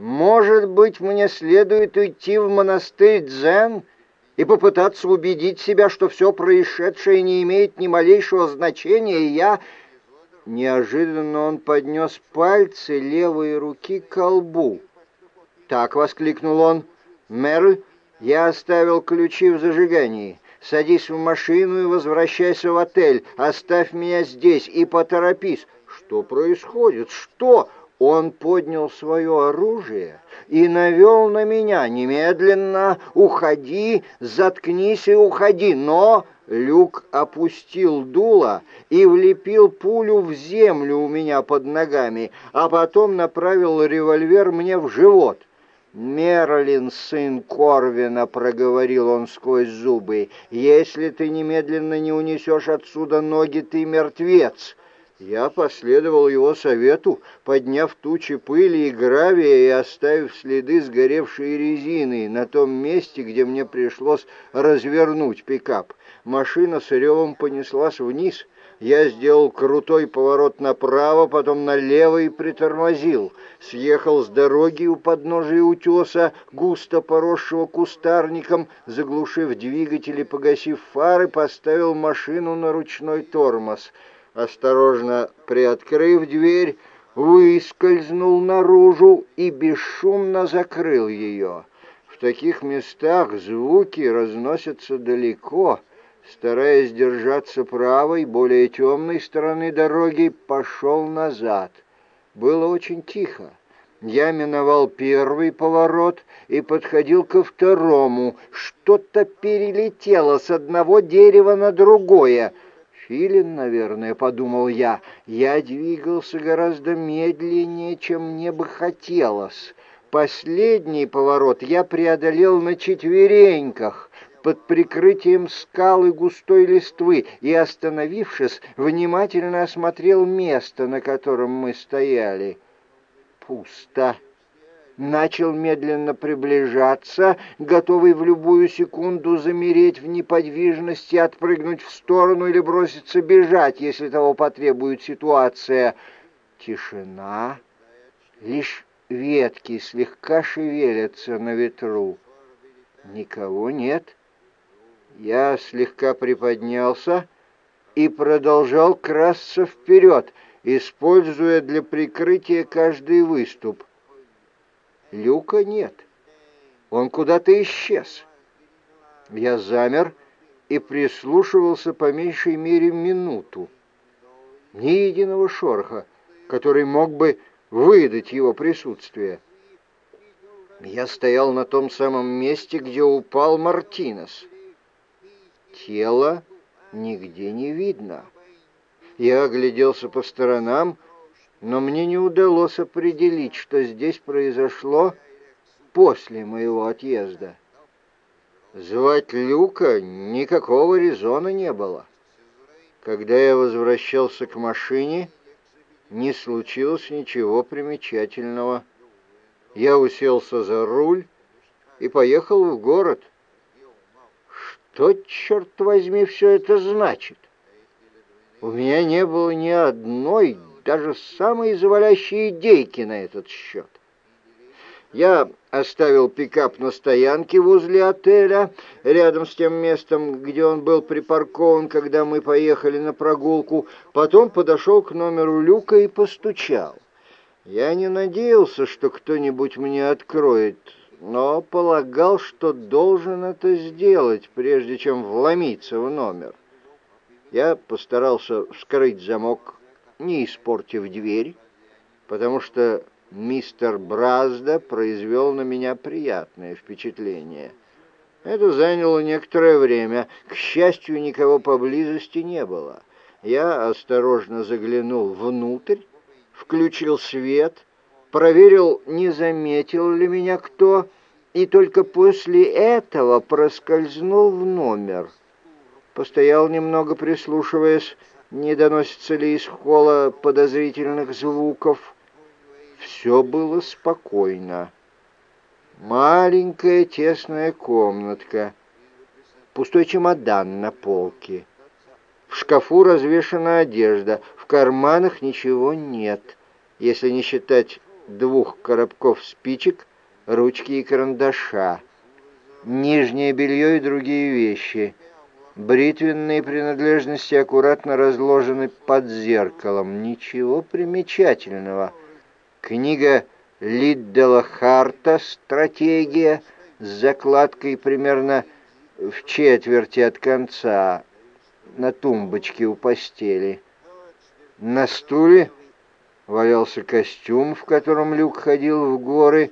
Может быть, мне следует уйти в монастырь Дзен и попытаться убедить себя, что все происшедшее не имеет ни малейшего значения, и я... Неожиданно он поднес пальцы левой руки к колбу. «Так!» — воскликнул он. «Мерль, я оставил ключи в зажигании. Садись в машину и возвращайся в отель. Оставь меня здесь и поторопись». «Что происходит? Что?» Он поднял свое оружие и навел на меня. «Немедленно уходи, заткнись и уходи!» Но Люк опустил дуло и влепил пулю в землю у меня под ногами, а потом направил револьвер мне в живот. «Мерлин, сын Корвина», — проговорил он сквозь зубы, — «если ты немедленно не унесешь отсюда ноги, ты мертвец». Я последовал его совету, подняв тучи пыли и гравия и оставив следы сгоревшей резины на том месте, где мне пришлось развернуть пикап. Машина с ревом понеслась вниз. Я сделал крутой поворот направо, потом налево и притормозил. Съехал с дороги у подножия утеса, густо поросшего кустарником, заглушив двигатель и погасив фары, поставил машину на ручной тормоз — осторожно приоткрыв дверь, выскользнул наружу и бесшумно закрыл ее. В таких местах звуки разносятся далеко. Стараясь держаться правой, более темной стороны дороги, пошел назад. Было очень тихо. Я миновал первый поворот и подходил ко второму. Что-то перелетело с одного дерева на другое — филин, наверное, подумал я. Я двигался гораздо медленнее, чем мне бы хотелось. Последний поворот я преодолел на четвереньках, под прикрытием скалы густой листвы и, остановившись, внимательно осмотрел место, на котором мы стояли. Пусто начал медленно приближаться, готовый в любую секунду замереть в неподвижности, отпрыгнуть в сторону или броситься бежать, если того потребует ситуация. Тишина, лишь ветки слегка шевелятся на ветру. Никого нет. Я слегка приподнялся и продолжал красться вперед, используя для прикрытия каждый выступ. Люка нет. Он куда-то исчез. Я замер и прислушивался по меньшей мере минуту. Ни единого шороха, который мог бы выдать его присутствие. Я стоял на том самом месте, где упал Мартинес. Тело нигде не видно. Я огляделся по сторонам, но мне не удалось определить, что здесь произошло после моего отъезда. Звать Люка никакого резона не было. Когда я возвращался к машине, не случилось ничего примечательного. Я уселся за руль и поехал в город. Что, черт возьми, все это значит? У меня не было ни одной даже самые завалящие идейки на этот счет. Я оставил пикап на стоянке возле отеля, рядом с тем местом, где он был припаркован, когда мы поехали на прогулку. Потом подошел к номеру люка и постучал. Я не надеялся, что кто-нибудь мне откроет, но полагал, что должен это сделать, прежде чем вломиться в номер. Я постарался вскрыть замок не испортив дверь, потому что мистер Бразда произвел на меня приятное впечатление. Это заняло некоторое время. К счастью, никого поблизости не было. Я осторожно заглянул внутрь, включил свет, проверил, не заметил ли меня кто, и только после этого проскользнул в номер. Постоял немного, прислушиваясь, не доносится ли из холла подозрительных звуков. Все было спокойно. Маленькая тесная комнатка, пустой чемодан на полке. В шкафу развешана одежда, в карманах ничего нет, если не считать двух коробков спичек, ручки и карандаша, нижнее белье и другие вещи. Бритвенные принадлежности аккуратно разложены под зеркалом. Ничего примечательного. Книга Лиддела Харта «Стратегия» с закладкой примерно в четверти от конца на тумбочке у постели. На стуле валялся костюм, в котором Люк ходил в горы.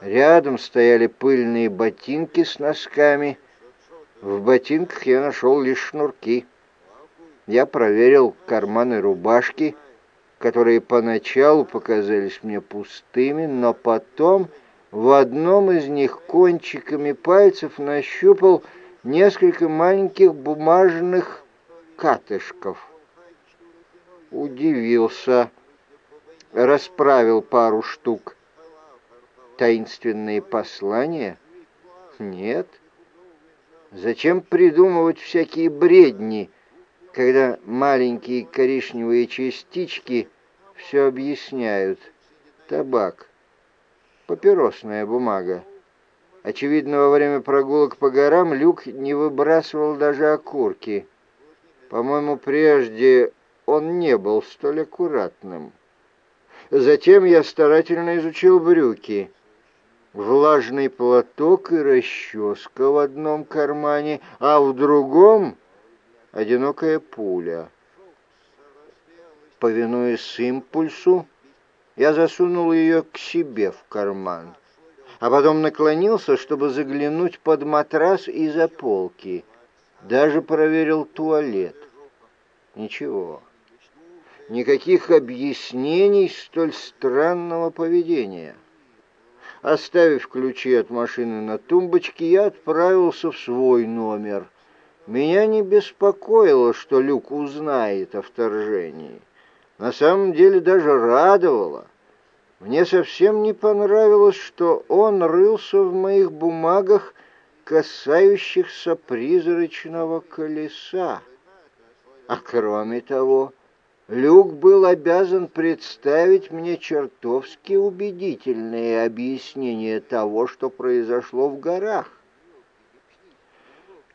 Рядом стояли пыльные ботинки с носками. В ботинках я нашел лишь шнурки. Я проверил карманы рубашки, которые поначалу показались мне пустыми, но потом в одном из них кончиками пальцев нащупал несколько маленьких бумажных катышков. Удивился, расправил пару штук. Таинственные послания? Нет. Зачем придумывать всякие бредни, когда маленькие коричневые частички все объясняют? Табак папиросная бумага. Очевидно, во время прогулок по горам Люк не выбрасывал даже окурки. По-моему, прежде он не был столь аккуратным. Затем я старательно изучил брюки. Влажный платок и расческа в одном кармане, а в другом — одинокая пуля. Повинуясь импульсу, я засунул ее к себе в карман, а потом наклонился, чтобы заглянуть под матрас и за полки. Даже проверил туалет. Ничего. Никаких объяснений столь странного поведения. Оставив ключи от машины на тумбочке, я отправился в свой номер. Меня не беспокоило, что Люк узнает о вторжении на самом деле даже радовало. Мне совсем не понравилось, что он рылся в моих бумагах, касающихся призрачного колеса. А кроме того, Люк был обязан представить мне чертовски убедительные объяснения того, что произошло в горах.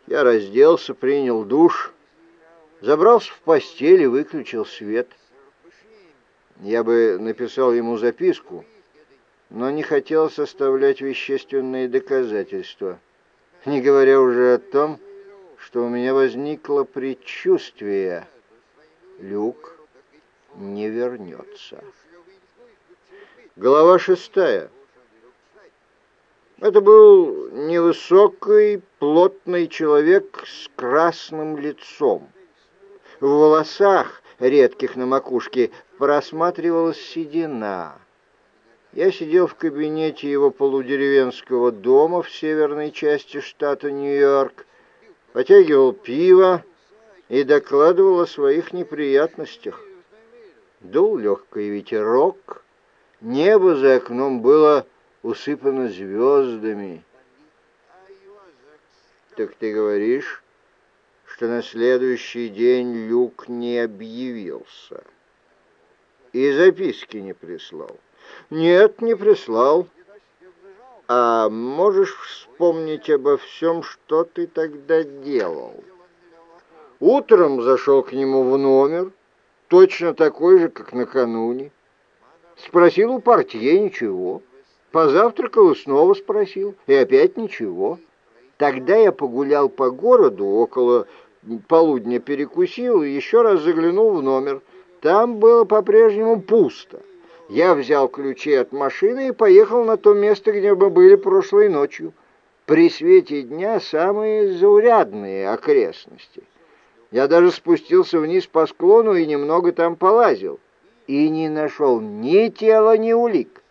Я разделся, принял душ, забрался в постель и выключил свет — я бы написал ему записку, но не хотел составлять вещественные доказательства, не говоря уже о том, что у меня возникло предчувствие, Люк не вернется. Глава шестая. Это был невысокий, плотный человек с красным лицом. В волосах, редких на макушке, просматривалась седина. Я сидел в кабинете его полудеревенского дома в северной части штата Нью-Йорк, потягивал пиво и докладывал о своих неприятностях. Дул легкий ветерок, небо за окном было усыпано звездами. «Так ты говоришь, что на следующий день Люк не объявился?» И записки не прислал. Нет, не прислал. А можешь вспомнить обо всем, что ты тогда делал? Утром зашел к нему в номер, точно такой же, как накануне. Спросил у портье ничего. Позавтракал и снова спросил, и опять ничего. Тогда я погулял по городу, около полудня перекусил и еще раз заглянул в номер — там было по-прежнему пусто. Я взял ключи от машины и поехал на то место, где мы были прошлой ночью. При свете дня самые заурядные окрестности. Я даже спустился вниз по склону и немного там полазил. И не нашел ни тела, ни улик.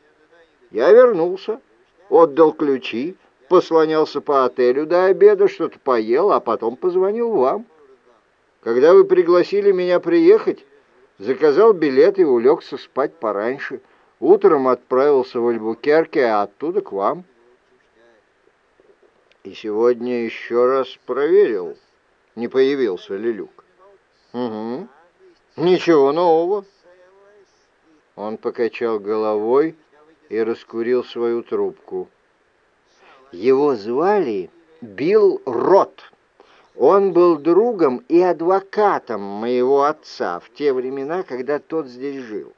Я вернулся, отдал ключи, послонялся по отелю до обеда, что-то поел, а потом позвонил вам. Когда вы пригласили меня приехать, Заказал билет и улегся спать пораньше. Утром отправился в Альбукерке, а оттуда к вам. И сегодня еще раз проверил, не появился ли Люк. Угу. Ничего нового. Он покачал головой, и раскурил свою трубку. Его звали Билл Рот. Он был другом и адвокатом моего отца в те времена, когда тот здесь жил.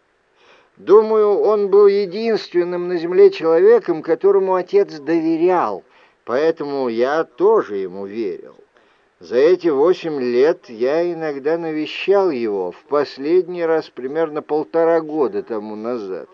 Думаю, он был единственным на земле человеком, которому отец доверял, поэтому я тоже ему верил. За эти восемь лет я иногда навещал его, в последний раз примерно полтора года тому назад.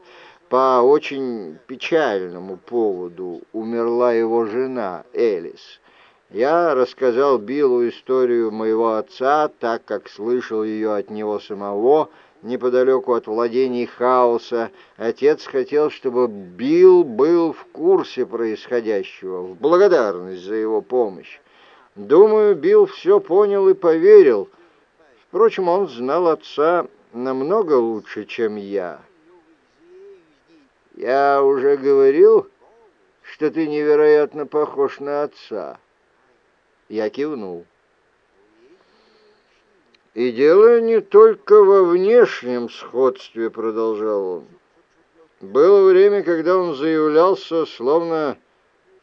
По очень печальному поводу умерла его жена Элис. Я рассказал Биллу историю моего отца, так как слышал ее от него самого, неподалеку от владений хаоса. Отец хотел, чтобы Билл был в курсе происходящего, в благодарность за его помощь. Думаю, Билл все понял и поверил. Впрочем, он знал отца намного лучше, чем я. Я уже говорил, что ты невероятно похож на отца. Я кивнул. «И дело не только во внешнем сходстве», — продолжал он. «Было время, когда он заявлялся, словно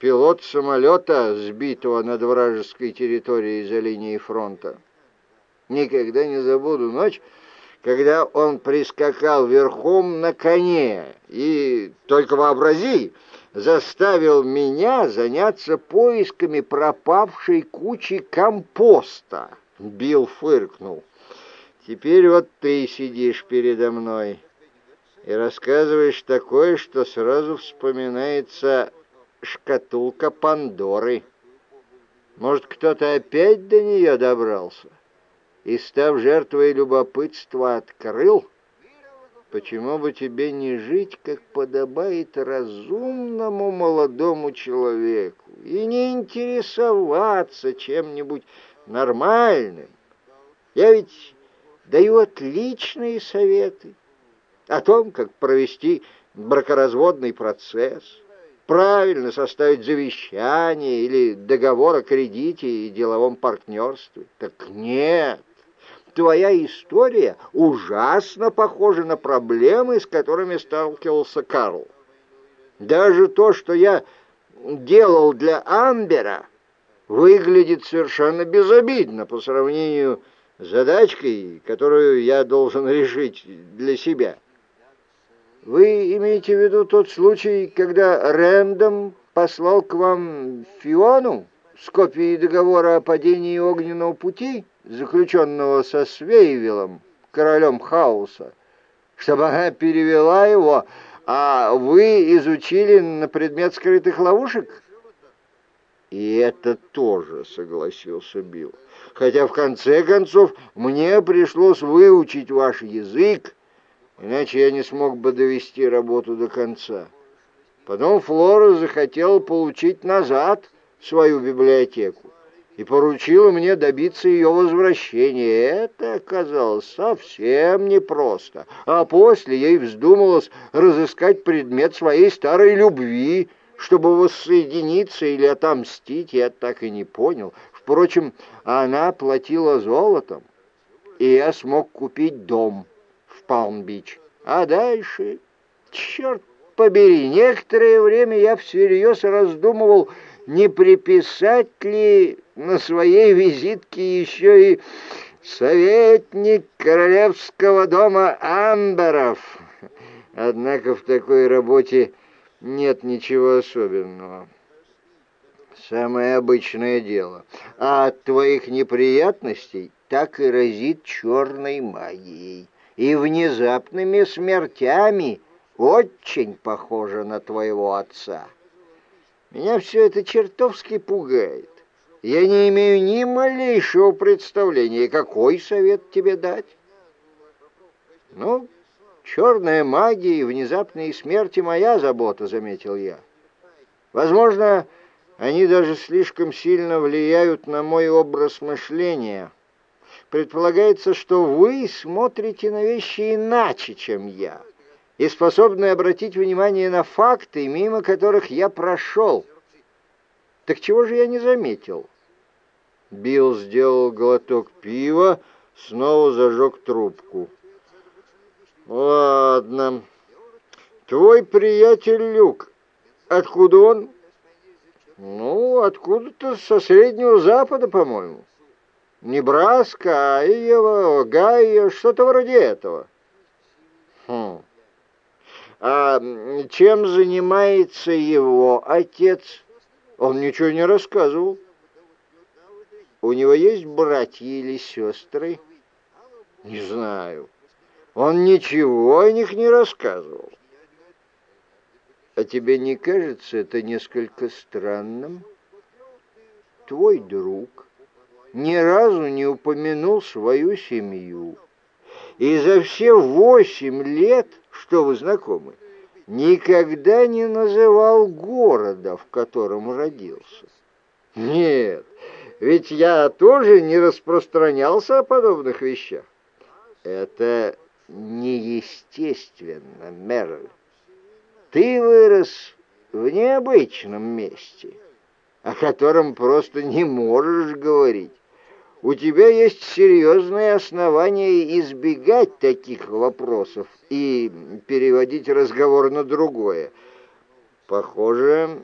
пилот самолета, сбитого над вражеской территорией за линией фронта. Никогда не забуду ночь, когда он прискакал верхом на коне и, только вообрази, заставил меня заняться поисками пропавшей кучи компоста. Билл фыркнул. «Теперь вот ты сидишь передо мной и рассказываешь такое, что сразу вспоминается шкатулка Пандоры. Может, кто-то опять до нее добрался и, став жертвой любопытства, открыл?» Почему бы тебе не жить, как подобает разумному молодому человеку, и не интересоваться чем-нибудь нормальным? Я ведь даю отличные советы о том, как провести бракоразводный процесс, правильно составить завещание или договор о кредите и деловом партнерстве. Так нет, твоя история ужасно похожа на проблемы, с которыми сталкивался Карл. Даже то, что я делал для Амбера, выглядит совершенно безобидно по сравнению с задачкой, которую я должен решить для себя. Вы имеете в виду тот случай, когда Рэндом послал к вам Фиону с копией договора о падении огненного пути? заключенного со Свейвиллом, королем хаоса, чтобы она перевела его, а вы изучили на предмет скрытых ловушек? И это тоже согласился Билл. Хотя в конце концов мне пришлось выучить ваш язык, иначе я не смог бы довести работу до конца. Потом Флора захотела получить назад свою библиотеку и поручила мне добиться ее возвращения. Это оказалось совсем непросто. А после ей вздумалось разыскать предмет своей старой любви, чтобы воссоединиться или отомстить, я так и не понял. Впрочем, она платила золотом, и я смог купить дом Палм-Бич. А дальше, черт побери, некоторое время я всерьез раздумывал, не приписать ли на своей визитке еще и советник королевского дома Амберов. Однако в такой работе нет ничего особенного. Самое обычное дело. А от твоих неприятностей так и разит черной магией. И внезапными смертями очень похоже на твоего отца. Меня все это чертовски пугает. Я не имею ни малейшего представления, какой совет тебе дать. Ну, черная магия и внезапные смерти — моя забота, — заметил я. Возможно, они даже слишком сильно влияют на мой образ мышления. Предполагается, что вы смотрите на вещи иначе, чем я и способны обратить внимание на факты, мимо которых я прошел. Так чего же я не заметил? Билл сделал глоток пива, снова зажег трубку. Ладно. Твой приятель Люк, откуда он? Ну, откуда-то со Среднего Запада, по-моему. Небраска, Айева, Гайя, что-то вроде этого. Хм. А чем занимается его отец? Он ничего не рассказывал. У него есть братья или сестры? Не знаю. Он ничего о них не рассказывал. А тебе не кажется это несколько странным? Твой друг ни разу не упомянул свою семью. И за все восемь лет, что вы знакомы, никогда не называл города, в котором родился. Нет, ведь я тоже не распространялся о подобных вещах. Это неестественно, Мерль. Ты вырос в необычном месте, о котором просто не можешь говорить. У тебя есть серьезные основания избегать таких вопросов и переводить разговор на другое. Похоже,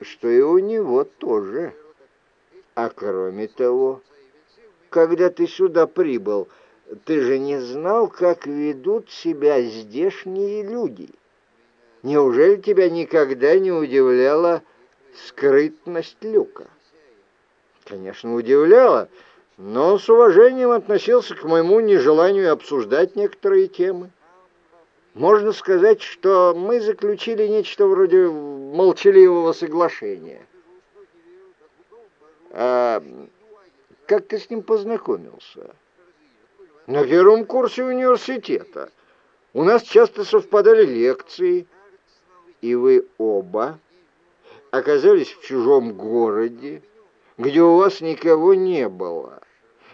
что и у него тоже. А кроме того, когда ты сюда прибыл, ты же не знал, как ведут себя здешние люди. Неужели тебя никогда не удивляла скрытность Люка? Конечно, удивляла, но с уважением относился к моему нежеланию обсуждать некоторые темы. Можно сказать, что мы заключили нечто вроде молчаливого соглашения. А как ты с ним познакомился? На первом курсе университета. У нас часто совпадали лекции, и вы оба оказались в чужом городе, где у вас никого не было.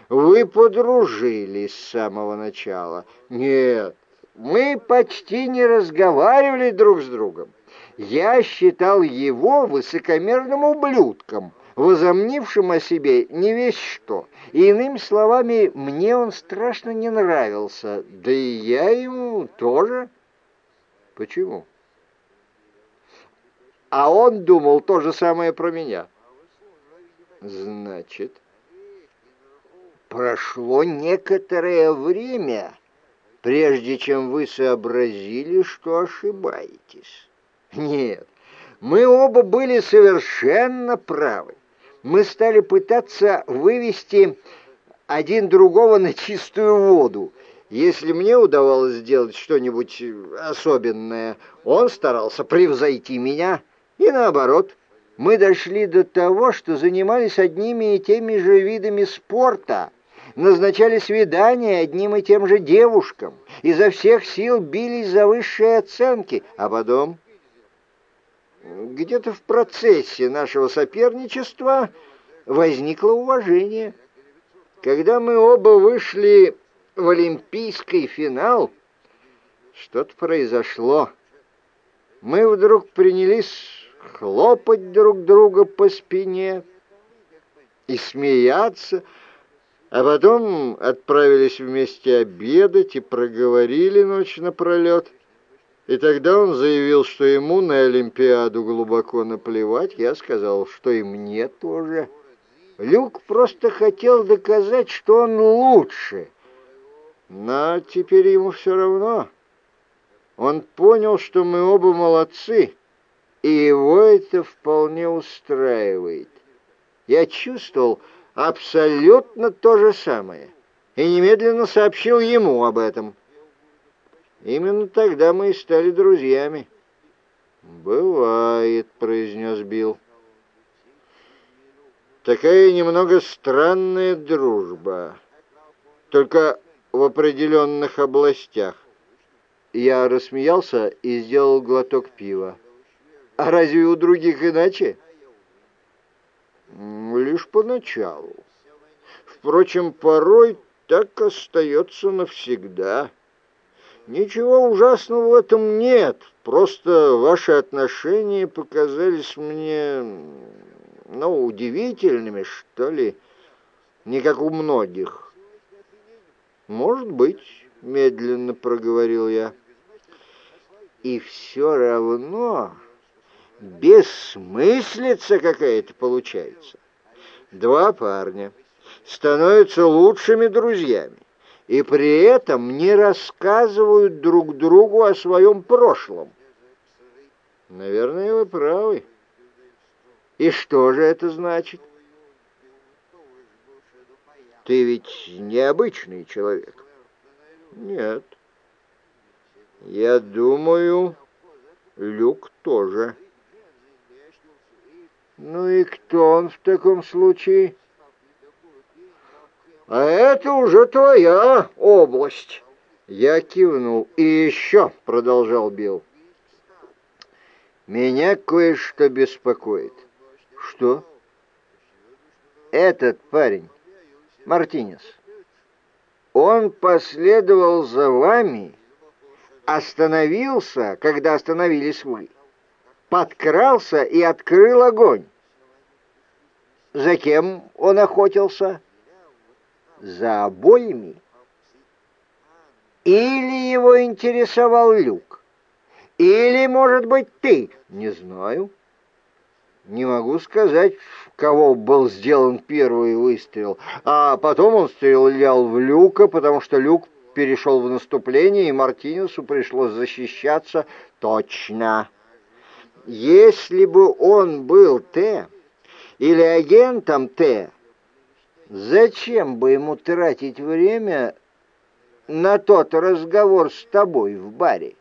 Вы подружились с самого начала. Нет, мы почти не разговаривали друг с другом. Я считал его высокомерным ублюдком, возомнившим о себе не весь что. Иными словами, мне он страшно не нравился, да и я ему тоже. Почему? а он думал то же самое про меня. Значит, прошло некоторое время, прежде чем вы сообразили, что ошибаетесь. Нет, мы оба были совершенно правы. Мы стали пытаться вывести один другого на чистую воду. Если мне удавалось сделать что-нибудь особенное, он старался превзойти меня — и наоборот, мы дошли до того, что занимались одними и теми же видами спорта, назначали свидания одним и тем же девушкам, изо всех сил бились за высшие оценки, а потом где-то в процессе нашего соперничества возникло уважение. Когда мы оба вышли в олимпийский финал, что-то произошло. Мы вдруг принялись хлопать друг друга по спине и смеяться, а потом отправились вместе обедать и проговорили ночь напролет. И тогда он заявил, что ему на Олимпиаду глубоко наплевать. Я сказал, что и мне тоже. Люк просто хотел доказать, что он лучше. Но теперь ему все равно. Он понял, что мы оба молодцы и его это вполне устраивает. Я чувствовал абсолютно то же самое и немедленно сообщил ему об этом. Именно тогда мы и стали друзьями. «Бывает», — произнес Билл. «Такая немного странная дружба, только в определенных областях». Я рассмеялся и сделал глоток пива. А разве у других иначе? Лишь поначалу. Впрочем, порой так остается навсегда. Ничего ужасного в этом нет. Просто ваши отношения показались мне, ну, удивительными, что ли, не как у многих. Может быть, медленно проговорил я. И все равно бессмыслица какая-то получается. Два парня становятся лучшими друзьями и при этом не рассказывают друг другу о своем прошлом. Наверное, вы правы. И что же это значит? Ты ведь необычный человек. Нет. Я думаю, Люк тоже. Ну и кто он в таком случае? А это уже твоя область. Я кивнул. И еще, продолжал Билл, меня кое-что беспокоит. Что? Этот парень, Мартинес, он последовал за вами, остановился, когда остановились вы, подкрался и открыл огонь. За кем он охотился? За обоими. Или его интересовал люк? Или, может быть, ты? Не знаю. Не могу сказать, в кого был сделан первый выстрел. А потом он стрелял в люка, потому что люк перешел в наступление, и Мартинесу пришлось защищаться точно. Если бы он был Т или агентом Т, зачем бы ему тратить время на тот разговор с тобой в баре?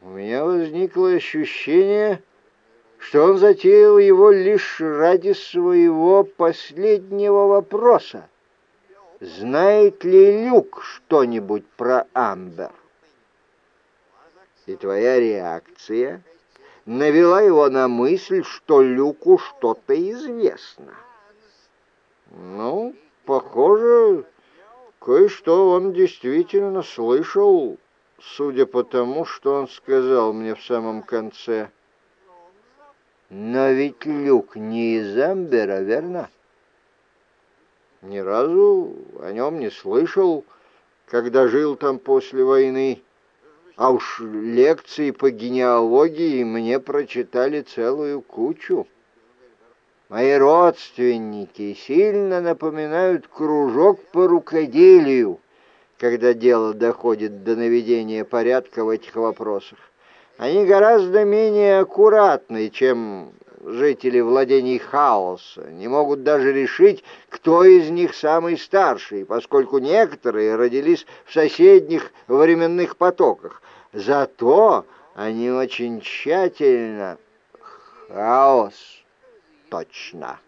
У меня возникло ощущение, что он затеял его лишь ради своего последнего вопроса. Знает ли Люк что-нибудь про Амбер? И твоя реакция навела его на мысль, что Люку что-то известно. Ну, похоже, кое-что он действительно слышал судя по тому, что он сказал мне в самом конце. Но ведь Люк не из Амбера, верно? Ни разу о нем не слышал, когда жил там после войны. А уж лекции по генеалогии мне прочитали целую кучу. Мои родственники сильно напоминают кружок по рукоделию когда дело доходит до наведения порядка в этих вопросах. Они гораздо менее аккуратны, чем жители владений хаоса, не могут даже решить, кто из них самый старший, поскольку некоторые родились в соседних временных потоках. Зато они очень тщательно... Хаос, точно.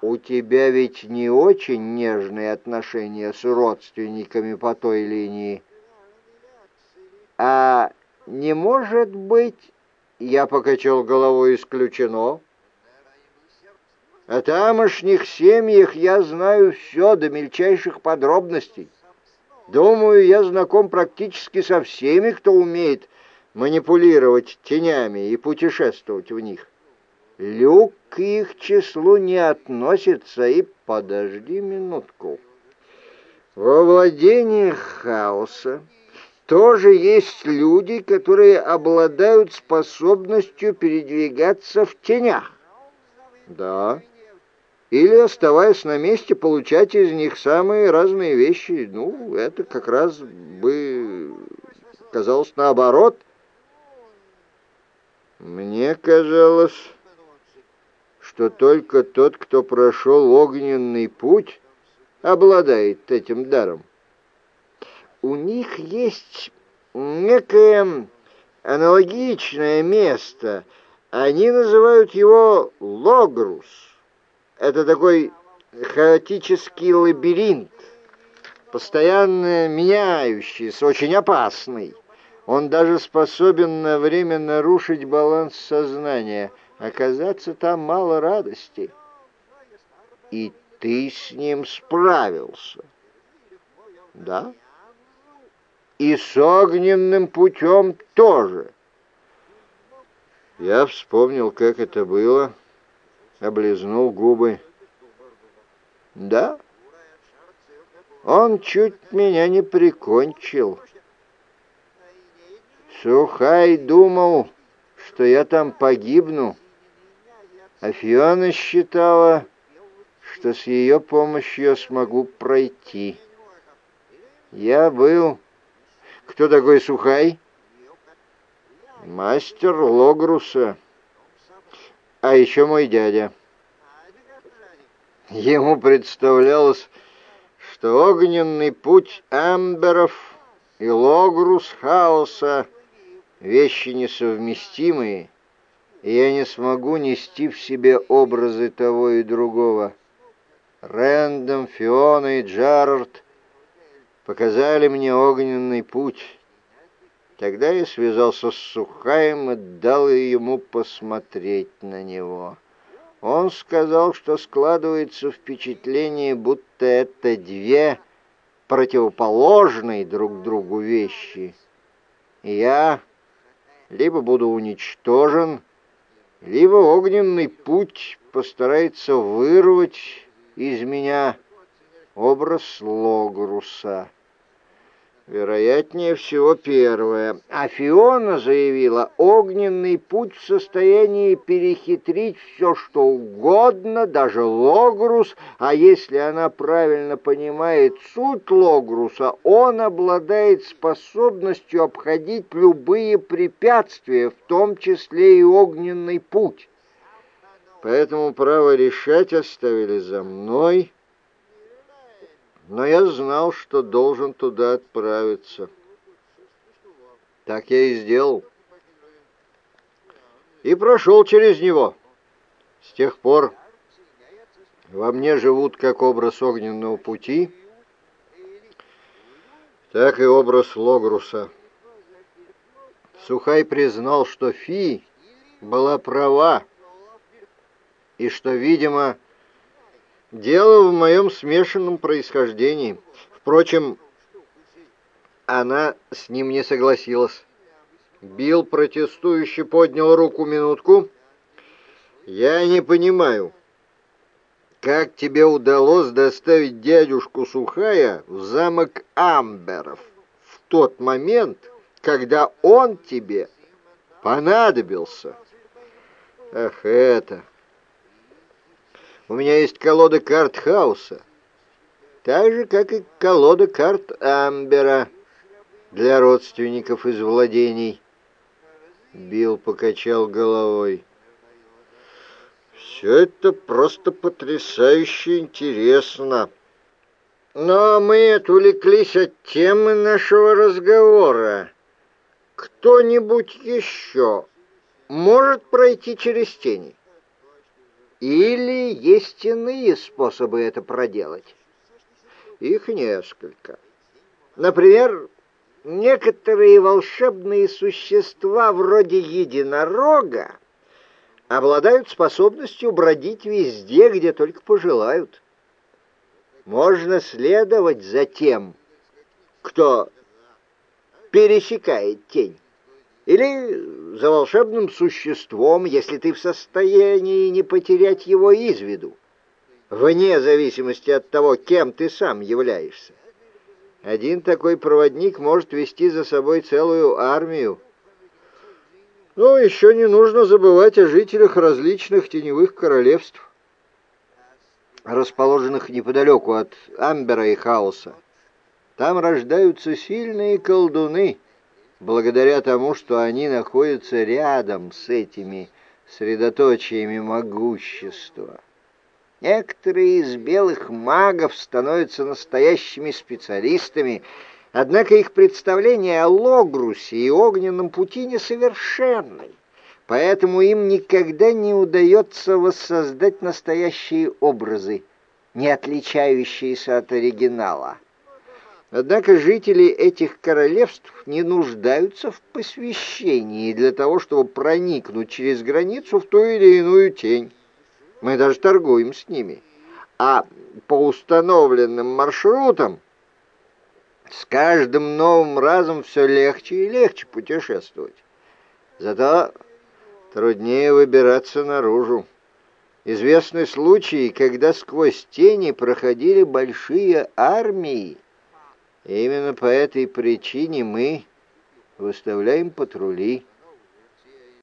У тебя ведь не очень нежные отношения с родственниками по той линии. А не может быть, я покачал головой, исключено. О тамошних семьях я знаю все до мельчайших подробностей. Думаю, я знаком практически со всеми, кто умеет манипулировать тенями и путешествовать в них. Люк к их числу не относится, и подожди минутку. Во владениях хаоса тоже есть люди, которые обладают способностью передвигаться в тенях. Да. Или, оставаясь на месте, получать из них самые разные вещи. Ну, это как раз бы казалось наоборот. Мне казалось что только тот, кто прошел огненный путь, обладает этим даром. У них есть некое аналогичное место. Они называют его Логрус. Это такой хаотический лабиринт, постоянно меняющийся, очень опасный. Он даже способен на время нарушить баланс сознания – Оказаться там мало радости. И ты с ним справился. Да? И с огненным путем тоже. Я вспомнил, как это было, облизнул губы. Да, он чуть меня не прикончил. Сухай думал, что я там погибну, а Фиона считала, что с ее помощью смогу пройти. Я был... Кто такой Сухай? Мастер Логруса. А еще мой дядя. Ему представлялось, что огненный путь Амберов и Логрус Хаоса — вещи несовместимые, и я не смогу нести в себе образы того и другого. Рэндом, Фиона и Джарард показали мне огненный путь. Тогда я связался с Сухаем и дал ему посмотреть на него. Он сказал, что складывается впечатление, будто это две противоположные друг другу вещи. Я либо буду уничтожен, либо огненный путь постарается вырвать из меня образ Логруса. Вероятнее всего первое. А Фиона заявила, огненный путь в состоянии перехитрить все, что угодно, даже Логрус, а если она правильно понимает суть Логруса, он обладает способностью обходить любые препятствия, в том числе и огненный путь. Поэтому право решать оставили за мной, но я знал, что должен туда отправиться. Так я и сделал. И прошел через него. С тех пор во мне живут как образ огненного пути, так и образ Логруса. Сухай признал, что Фи была права, и что, видимо, Дело в моем смешанном происхождении. Впрочем, она с ним не согласилась. Билл протестующе поднял руку минутку. «Я не понимаю, как тебе удалось доставить дядюшку Сухая в замок Амберов в тот момент, когда он тебе понадобился?» «Ах, это...» У меня есть колода карт Хауса, так же, как и колода карт Амбера для родственников из владений. Билл покачал головой. Все это просто потрясающе интересно. Но мы отвлеклись от темы нашего разговора. Кто-нибудь еще может пройти через тени? Или есть иные способы это проделать? Их несколько. Например, некоторые волшебные существа вроде единорога обладают способностью бродить везде, где только пожелают. Можно следовать за тем, кто пересекает тень. Или за волшебным существом, если ты в состоянии не потерять его из виду, вне зависимости от того, кем ты сам являешься. Один такой проводник может вести за собой целую армию. Но еще не нужно забывать о жителях различных теневых королевств, расположенных неподалеку от Амбера и Хаоса. Там рождаются сильные колдуны — благодаря тому, что они находятся рядом с этими средоточиями могущества. Некоторые из белых магов становятся настоящими специалистами, однако их представление о Логрусе и огненном пути несовершенны, поэтому им никогда не удается воссоздать настоящие образы, не отличающиеся от оригинала. Однако жители этих королевств не нуждаются в посвящении для того, чтобы проникнуть через границу в ту или иную тень. Мы даже торгуем с ними. А по установленным маршрутам с каждым новым разом все легче и легче путешествовать. Зато труднее выбираться наружу. Известны случаи, когда сквозь тени проходили большие армии, именно по этой причине мы выставляем патрули.